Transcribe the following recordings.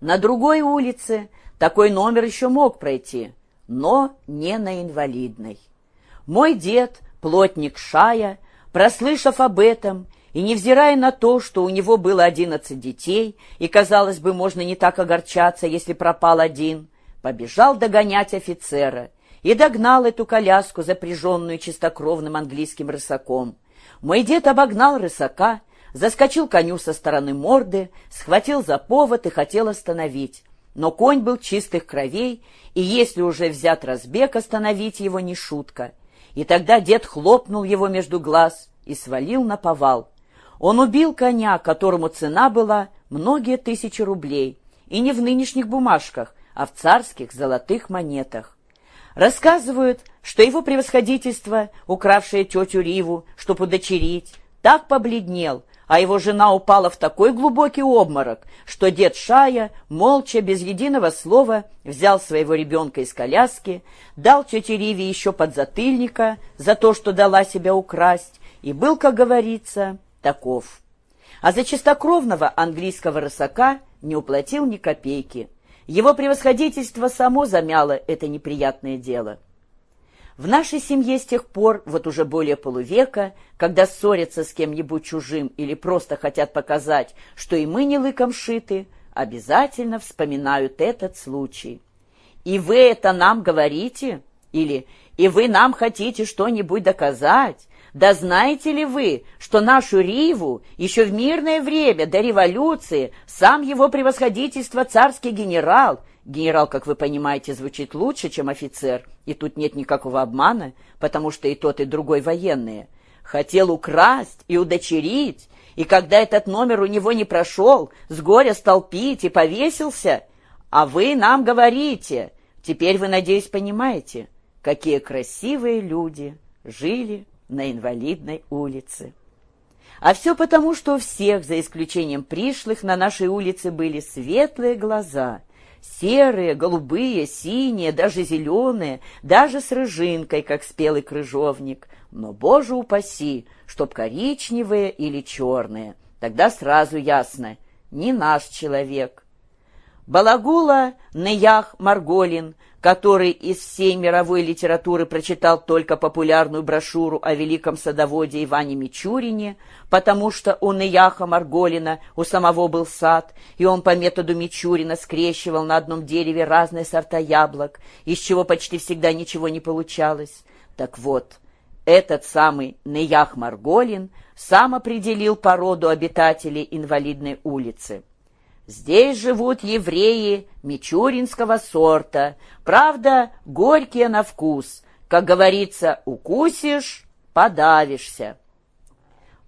На другой улице такой номер еще мог пройти, но не на инвалидной. Мой дед, плотник Шая, прослышав об этом и невзирая на то, что у него было одиннадцать детей, и, казалось бы, можно не так огорчаться, если пропал один, побежал догонять офицера и догнал эту коляску, запряженную чистокровным английским рысаком. Мой дед обогнал рысака, заскочил коню со стороны морды, схватил за повод и хотел остановить. Но конь был чистых кровей, и если уже взят разбег, остановить его не шутка. И тогда дед хлопнул его между глаз и свалил на повал. Он убил коня, которому цена была многие тысячи рублей, и не в нынешних бумажках, а в царских золотых монетах. Рассказывают, что его превосходительство, укравшее тетю Риву, чтобы удочерить, так побледнел, а его жена упала в такой глубокий обморок, что дед Шая, молча, без единого слова, взял своего ребенка из коляски, дал тете Риве еще подзатыльника за то, что дала себя украсть, и был, как говорится, таков. А за чистокровного английского рысака не уплатил ни копейки. Его превосходительство само замяло это неприятное дело. В нашей семье с тех пор, вот уже более полувека, когда ссорятся с кем-нибудь чужим или просто хотят показать, что и мы не лыком шиты, обязательно вспоминают этот случай. «И вы это нам говорите?» Или «И вы нам хотите что-нибудь доказать?» Да знаете ли вы, что нашу Риву еще в мирное время до революции сам его превосходительство царский генерал, генерал, как вы понимаете, звучит лучше, чем офицер, и тут нет никакого обмана, потому что и тот, и другой военные, хотел украсть и удочерить, и когда этот номер у него не прошел, с горя стал пить и повесился, а вы нам говорите, теперь вы, надеюсь, понимаете, какие красивые люди жили на инвалидной улице. А все потому, что у всех, за исключением пришлых, на нашей улице были светлые глаза, серые, голубые, синие, даже зеленые, даже с рыжинкой, как спелый крыжовник. Но, боже упаси, чтоб коричневые или черные. Тогда сразу ясно, не наш человек. Балагула Неях Марголин который из всей мировой литературы прочитал только популярную брошюру о великом садоводе Иване Мичурине, потому что у Неяха Марголина у самого был сад, и он по методу Мичурина скрещивал на одном дереве разные сорта яблок, из чего почти всегда ничего не получалось. Так вот, этот самый Неях Марголин сам определил породу обитателей инвалидной улицы. Здесь живут евреи мичуринского сорта, правда, горькие на вкус. Как говорится, укусишь — подавишься.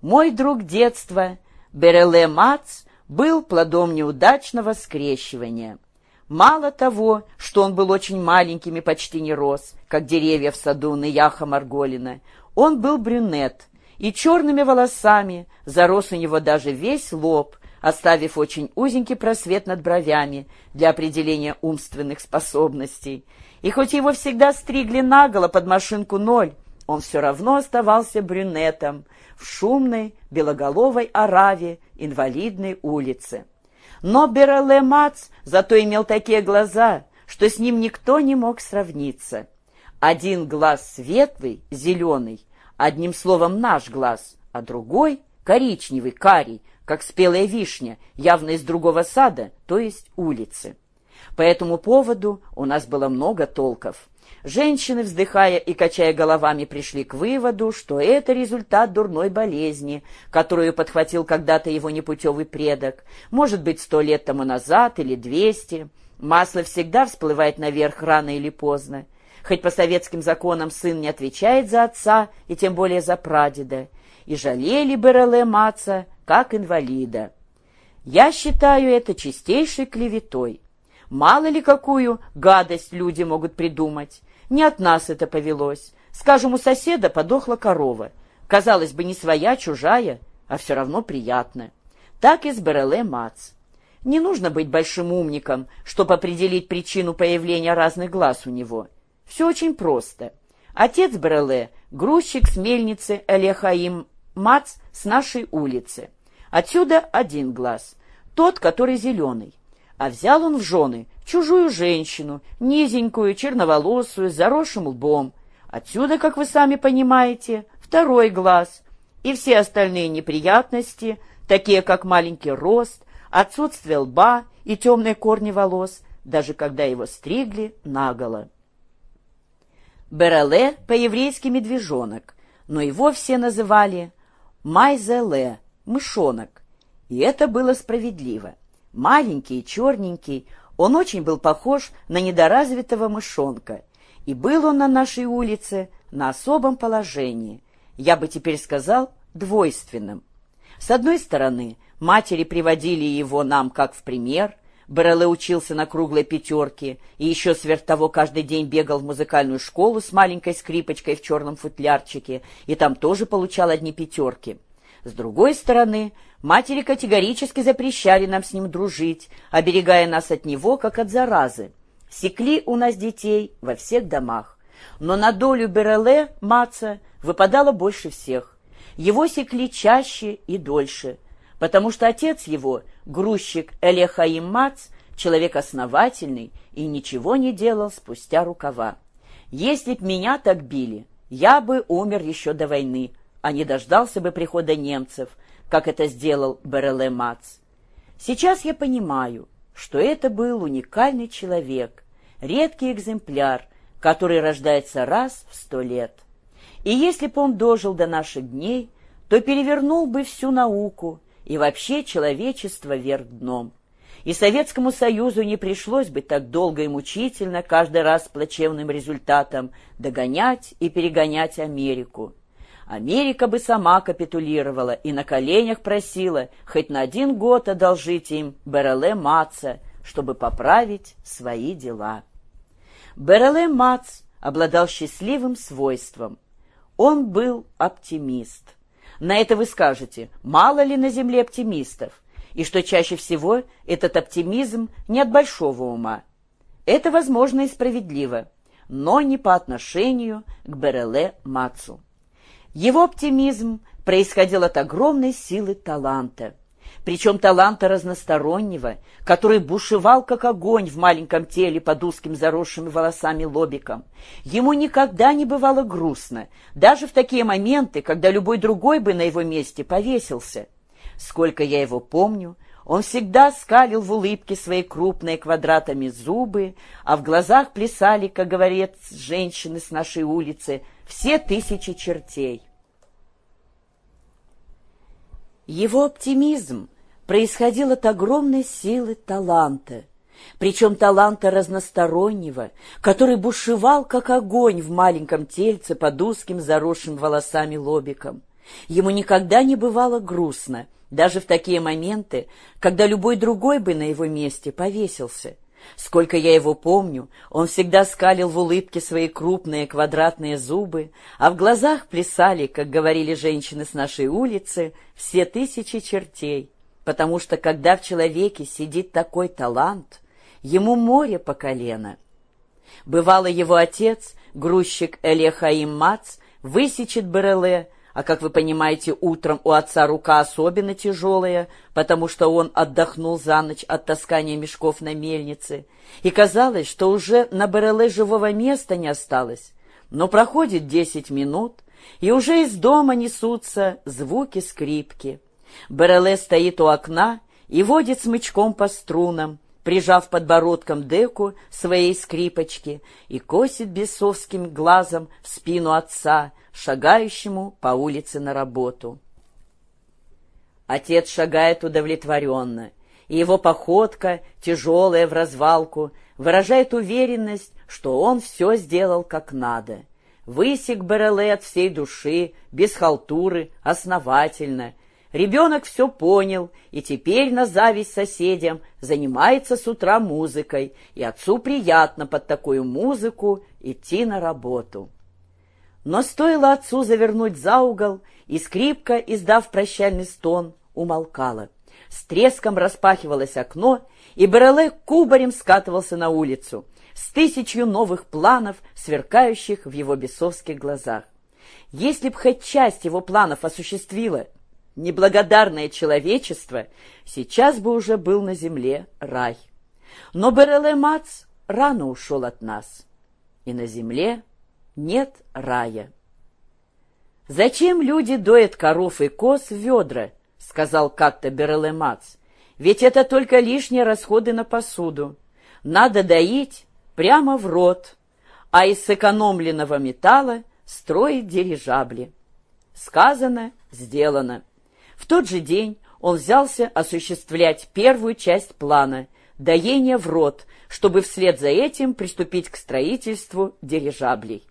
Мой друг детства, Береле Мац, был плодом неудачного скрещивания. Мало того, что он был очень маленьким и почти не рос, как деревья в саду Наяха Марголина, он был брюнет, и черными волосами зарос у него даже весь лоб, оставив очень узенький просвет над бровями для определения умственных способностей. И хоть его всегда стригли наголо под машинку ноль, он все равно оставался брюнетом в шумной белоголовой ораве инвалидной улицы. Но Береле Мац зато имел такие глаза, что с ним никто не мог сравниться. Один глаз светлый, зеленый, одним словом наш глаз, а другой коричневый, карий, как спелая вишня, явно из другого сада, то есть улицы. По этому поводу у нас было много толков. Женщины, вздыхая и качая головами, пришли к выводу, что это результат дурной болезни, которую подхватил когда-то его непутевый предок, может быть, сто лет тому назад или двести. Масло всегда всплывает наверх рано или поздно. Хоть по советским законам сын не отвечает за отца и тем более за прадеда. И жалели Береле Маца как инвалида. Я считаю это чистейшей клеветой. Мало ли какую гадость люди могут придумать. Не от нас это повелось. Скажем, у соседа подохла корова. Казалось бы, не своя, чужая, а все равно приятная. Так и с Береле Мац. Не нужно быть большим умником, чтобы определить причину появления разных глаз у него. Все очень просто. Отец Бреле — грузчик с мельницы Элехаим Мац с нашей улицы. Отсюда один глаз, тот, который зеленый. А взял он в жены чужую женщину, низенькую, черноволосую, с заросшим лбом. Отсюда, как вы сами понимаете, второй глаз. И все остальные неприятности, такие как маленький рост, отсутствие лба и темные корни волос, даже когда его стригли наголо. Береле по-еврейски медвежонок, но его все называли Майзеле, мышонок. И это было справедливо. Маленький, черненький, он очень был похож на недоразвитого мышонка. И был он на нашей улице на особом положении, я бы теперь сказал, двойственным. С одной стороны, матери приводили его нам как в пример – Береле учился на круглой пятерке и еще сверх того каждый день бегал в музыкальную школу с маленькой скрипочкой в черном футлярчике, и там тоже получал одни пятерки. С другой стороны, матери категорически запрещали нам с ним дружить, оберегая нас от него, как от заразы. Секли у нас детей во всех домах. Но на долю Береле, Маца, выпадало больше всех. Его секли чаще и дольше – потому что отец его, грузчик Элехаим Мац, человек основательный и ничего не делал спустя рукава. Если б меня так били, я бы умер еще до войны, а не дождался бы прихода немцев, как это сделал Береле Мац. Сейчас я понимаю, что это был уникальный человек, редкий экземпляр, который рождается раз в сто лет. И если бы он дожил до наших дней, то перевернул бы всю науку, и вообще человечество вверх дном. И Советскому Союзу не пришлось бы так долго и мучительно, каждый раз с плачевным результатом, догонять и перегонять Америку. Америка бы сама капитулировала и на коленях просила хоть на один год одолжить им Береле Маца, чтобы поправить свои дела. Береле Мац обладал счастливым свойством. Он был оптимист. На это вы скажете, мало ли на Земле оптимистов, и что чаще всего этот оптимизм не от большого ума. Это возможно и справедливо, но не по отношению к Береле Мацу. Его оптимизм происходил от огромной силы таланта – причем таланта разностороннего, который бушевал, как огонь в маленьком теле под узким заросшими волосами лобиком. Ему никогда не бывало грустно, даже в такие моменты, когда любой другой бы на его месте повесился. Сколько я его помню, он всегда скалил в улыбке свои крупные квадратами зубы, а в глазах плясали, как говорят женщины с нашей улицы, все тысячи чертей. Его оптимизм происходил от огромной силы таланта, причем таланта разностороннего, который бушевал, как огонь в маленьком тельце под узким заросшим волосами лобиком. Ему никогда не бывало грустно, даже в такие моменты, когда любой другой бы на его месте повесился — Сколько я его помню, он всегда скалил в улыбке свои крупные квадратные зубы, а в глазах плясали, как говорили женщины с нашей улицы, все тысячи чертей, потому что когда в человеке сидит такой талант, ему море по колено. Бывало его отец, грузчик Элехаим Мац, высечет Береле, а, как вы понимаете, утром у отца рука особенно тяжелая, потому что он отдохнул за ночь от таскания мешков на мельнице. И казалось, что уже на Бареле живого места не осталось. Но проходит десять минут, и уже из дома несутся звуки скрипки. Бареле стоит у окна и водит смычком по струнам, прижав подбородком деку своей скрипочки и косит бесовским глазом в спину отца, шагающему по улице на работу. Отец шагает удовлетворенно, и его походка, тяжелая в развалку, выражает уверенность, что он все сделал как надо. Высек Береле от всей души, без халтуры, основательно. Ребенок все понял, и теперь на зависть соседям занимается с утра музыкой, и отцу приятно под такую музыку идти на работу. Но стоило отцу завернуть за угол, и скрипка, издав прощальный стон, умолкала. С треском распахивалось окно, и Береле кубарем скатывался на улицу, с тысячью новых планов, сверкающих в его бесовских глазах. Если б хоть часть его планов осуществила неблагодарное человечество, сейчас бы уже был на земле рай. Но Береле Мац рано ушел от нас, и на земле нет рая. «Зачем люди доят коров и коз в ведра?» — сказал как-то Береле. «Ведь это только лишние расходы на посуду. Надо доить прямо в рот, а из сэкономленного металла строить дирижабли». Сказано, сделано. В тот же день он взялся осуществлять первую часть плана – доение в рот, чтобы вслед за этим приступить к строительству дирижаблей.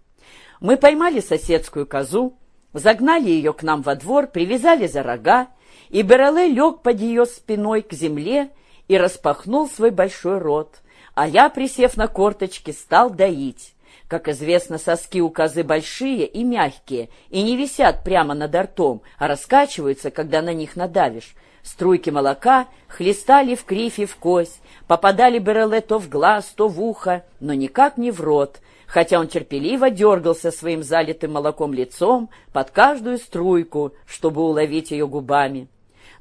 Мы поймали соседскую козу, загнали ее к нам во двор, привязали за рога, и Береле лег под ее спиной к земле и распахнул свой большой рот, а я, присев на корточки, стал доить. Как известно, соски у козы большие и мягкие, и не висят прямо над ртом, а раскачиваются, когда на них надавишь. Струйки молока хлестали в кривь и в кость, попадали Береле то в глаз, то в ухо, но никак не в рот, хотя он терпеливо дергался своим залитым молоком лицом под каждую струйку, чтобы уловить ее губами.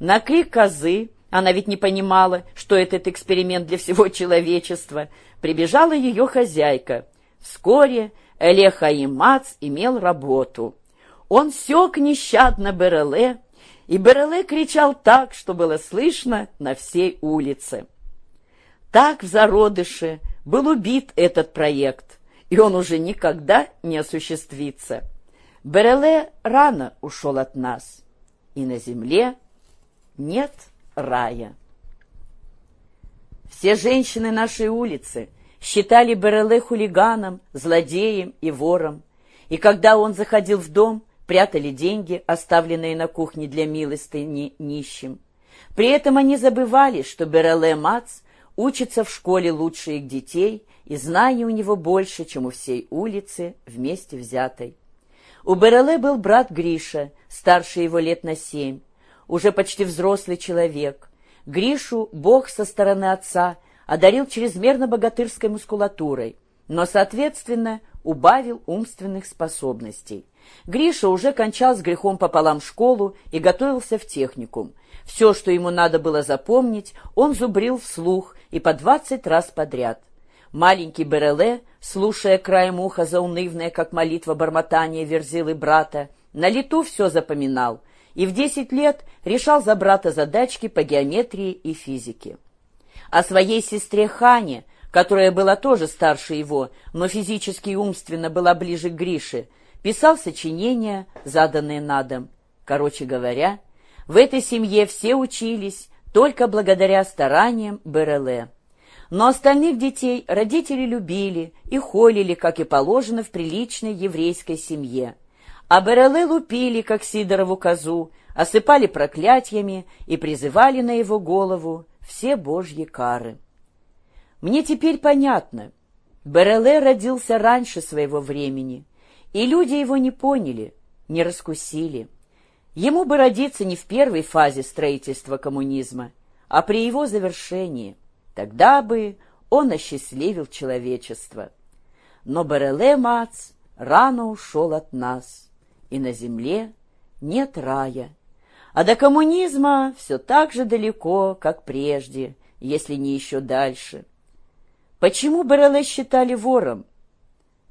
На крик козы, она ведь не понимала, что этот эксперимент для всего человечества, прибежала ее хозяйка — Вскоре Элехаим Мац имел работу. Он сёк нещадно Береле, и Береле кричал так, что было слышно на всей улице. Так в зародыше был убит этот проект, и он уже никогда не осуществится. Береле рано ушел от нас, и на земле нет рая. Все женщины нашей улицы считали Береле хулиганом, злодеем и вором, и когда он заходил в дом, прятали деньги, оставленные на кухне для милостыни нищим. При этом они забывали, что Береле Мац учится в школе лучше их детей, и знаний у него больше, чем у всей улицы вместе взятой. У Береле был брат Гриша, старше его лет на семь, уже почти взрослый человек. Гришу Бог со стороны отца одарил чрезмерно богатырской мускулатурой, но, соответственно, убавил умственных способностей. Гриша уже кончал с грехом пополам школу и готовился в техникум. Все, что ему надо было запомнить, он зубрил вслух и по двадцать раз подряд. Маленький Береле, слушая краем уха заунывное, как молитва бормотания верзилы брата, на лету все запоминал и в десять лет решал за брата задачки по геометрии и физике о своей сестре Хане, которая была тоже старше его, но физически и умственно была ближе к Грише, писал сочинения, заданные на дом. Короче говоря, в этой семье все учились только благодаря стараниям Береле. Но остальных детей родители любили и холили, как и положено в приличной еврейской семье. А Береле лупили, как Сидорову козу, осыпали проклятиями и призывали на его голову все божьи кары. Мне теперь понятно, Береле родился раньше своего времени, и люди его не поняли, не раскусили. Ему бы родиться не в первой фазе строительства коммунизма, а при его завершении. Тогда бы он осчастливил человечество. Но Береле Мац рано ушел от нас, и на земле нет рая, а до коммунизма все так же далеко, как прежде, если не еще дальше. Почему Бареле считали вором?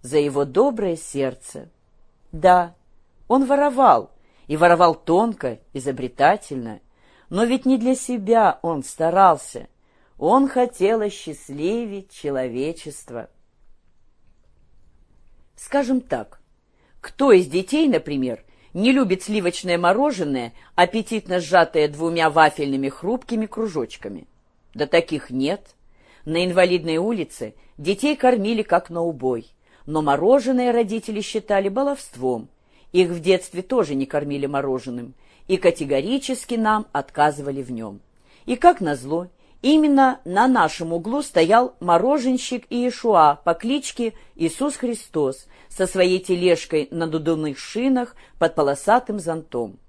За его доброе сердце. Да, он воровал, и воровал тонко, изобретательно, но ведь не для себя он старался. Он хотел осчастливить человечество. Скажем так, кто из детей, например, не любит сливочное мороженое, аппетитно сжатое двумя вафельными хрупкими кружочками. Да таких нет. На инвалидной улице детей кормили как на убой, но мороженое родители считали баловством. Их в детстве тоже не кормили мороженым и категорически нам отказывали в нем. И как назло, Именно на нашем углу стоял мороженщик Иешуа по кличке Иисус Христос со своей тележкой на дудовных шинах под полосатым зонтом.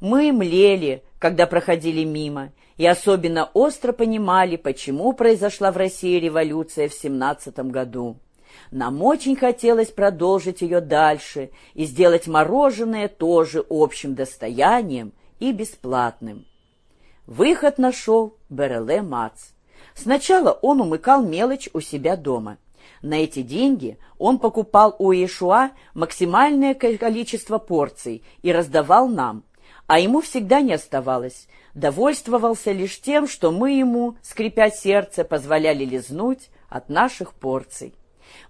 Мы млели, когда проходили мимо, и особенно остро понимали, почему произошла в России революция в семнадцатом году. Нам очень хотелось продолжить ее дальше и сделать мороженое тоже общим достоянием и бесплатным. Выход нашел Береле Мац. Сначала он умыкал мелочь у себя дома. На эти деньги он покупал у Иешуа максимальное количество порций и раздавал нам, а ему всегда не оставалось. Довольствовался лишь тем, что мы ему, скрипя сердце, позволяли лизнуть от наших порций.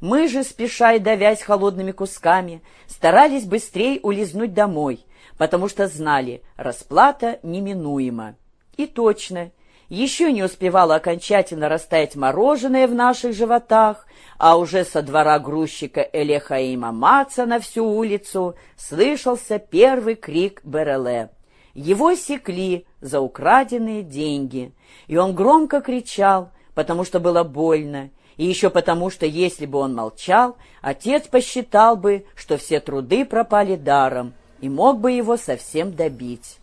Мы же, спеша и давясь холодными кусками, старались быстрее улизнуть домой, потому что знали, расплата неминуема. И точно, еще не успевало окончательно растаять мороженое в наших животах, а уже со двора грузчика Элехаима Маца на всю улицу слышался первый крик Береле. Его секли за украденные деньги, и он громко кричал, потому что было больно, и еще потому, что если бы он молчал, отец посчитал бы, что все труды пропали даром, и мог бы его совсем добить.